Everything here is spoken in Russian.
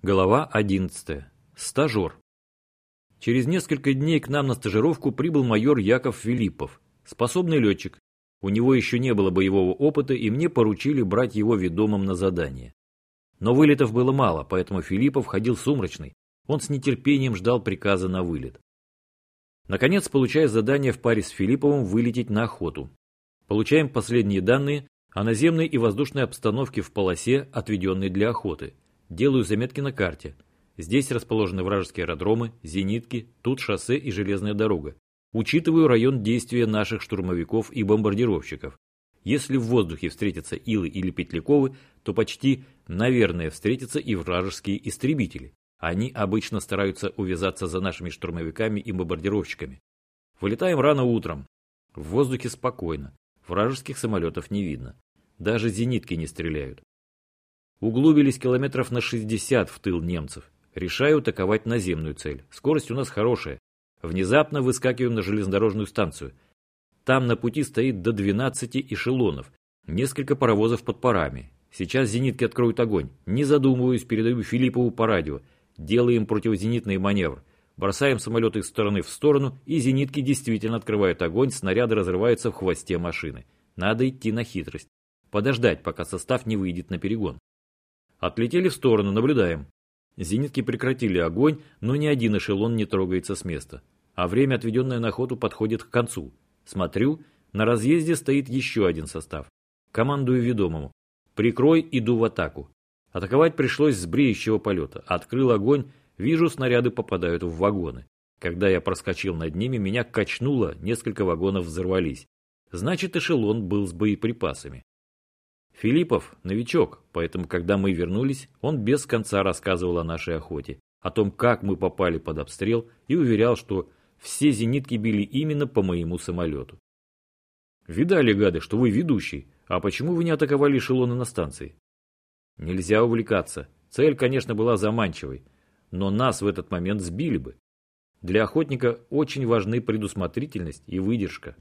Глава 11. Стажер. Через несколько дней к нам на стажировку прибыл майор Яков Филиппов, способный летчик. У него еще не было боевого опыта, и мне поручили брать его ведомым на задание. Но вылетов было мало, поэтому Филиппов ходил сумрачный. Он с нетерпением ждал приказа на вылет. Наконец, получая задание в паре с Филипповым вылететь на охоту. Получаем последние данные о наземной и воздушной обстановке в полосе, отведенной для охоты – Делаю заметки на карте. Здесь расположены вражеские аэродромы, зенитки, тут шоссе и железная дорога. Учитываю район действия наших штурмовиков и бомбардировщиков. Если в воздухе встретятся Илы или Петляковы, то почти, наверное, встретятся и вражеские истребители. Они обычно стараются увязаться за нашими штурмовиками и бомбардировщиками. Вылетаем рано утром. В воздухе спокойно. Вражеских самолетов не видно. Даже зенитки не стреляют. Углубились километров на 60 в тыл немцев. Решаю атаковать наземную цель. Скорость у нас хорошая. Внезапно выскакиваем на железнодорожную станцию. Там на пути стоит до 12 эшелонов. Несколько паровозов под парами. Сейчас зенитки откроют огонь. Не задумываюсь, передаю Филиппову по радио. Делаем противозенитный маневр. Бросаем самолеты из стороны в сторону, и зенитки действительно открывают огонь, снаряды разрываются в хвосте машины. Надо идти на хитрость. Подождать, пока состав не выйдет на перегон. Отлетели в сторону, наблюдаем. Зенитки прекратили огонь, но ни один эшелон не трогается с места. А время, отведенное на охоту, подходит к концу. Смотрю, на разъезде стоит еще один состав. Командую ведомому. Прикрой, иду в атаку. Атаковать пришлось с бреющего полета. Открыл огонь, вижу, снаряды попадают в вагоны. Когда я проскочил над ними, меня качнуло, несколько вагонов взорвались. Значит, эшелон был с боеприпасами. Филиппов – новичок, поэтому, когда мы вернулись, он без конца рассказывал о нашей охоте, о том, как мы попали под обстрел и уверял, что все зенитки били именно по моему самолету. «Видали, гады, что вы ведущий, а почему вы не атаковали эшелоны на станции?» «Нельзя увлекаться. Цель, конечно, была заманчивой, но нас в этот момент сбили бы. Для охотника очень важны предусмотрительность и выдержка.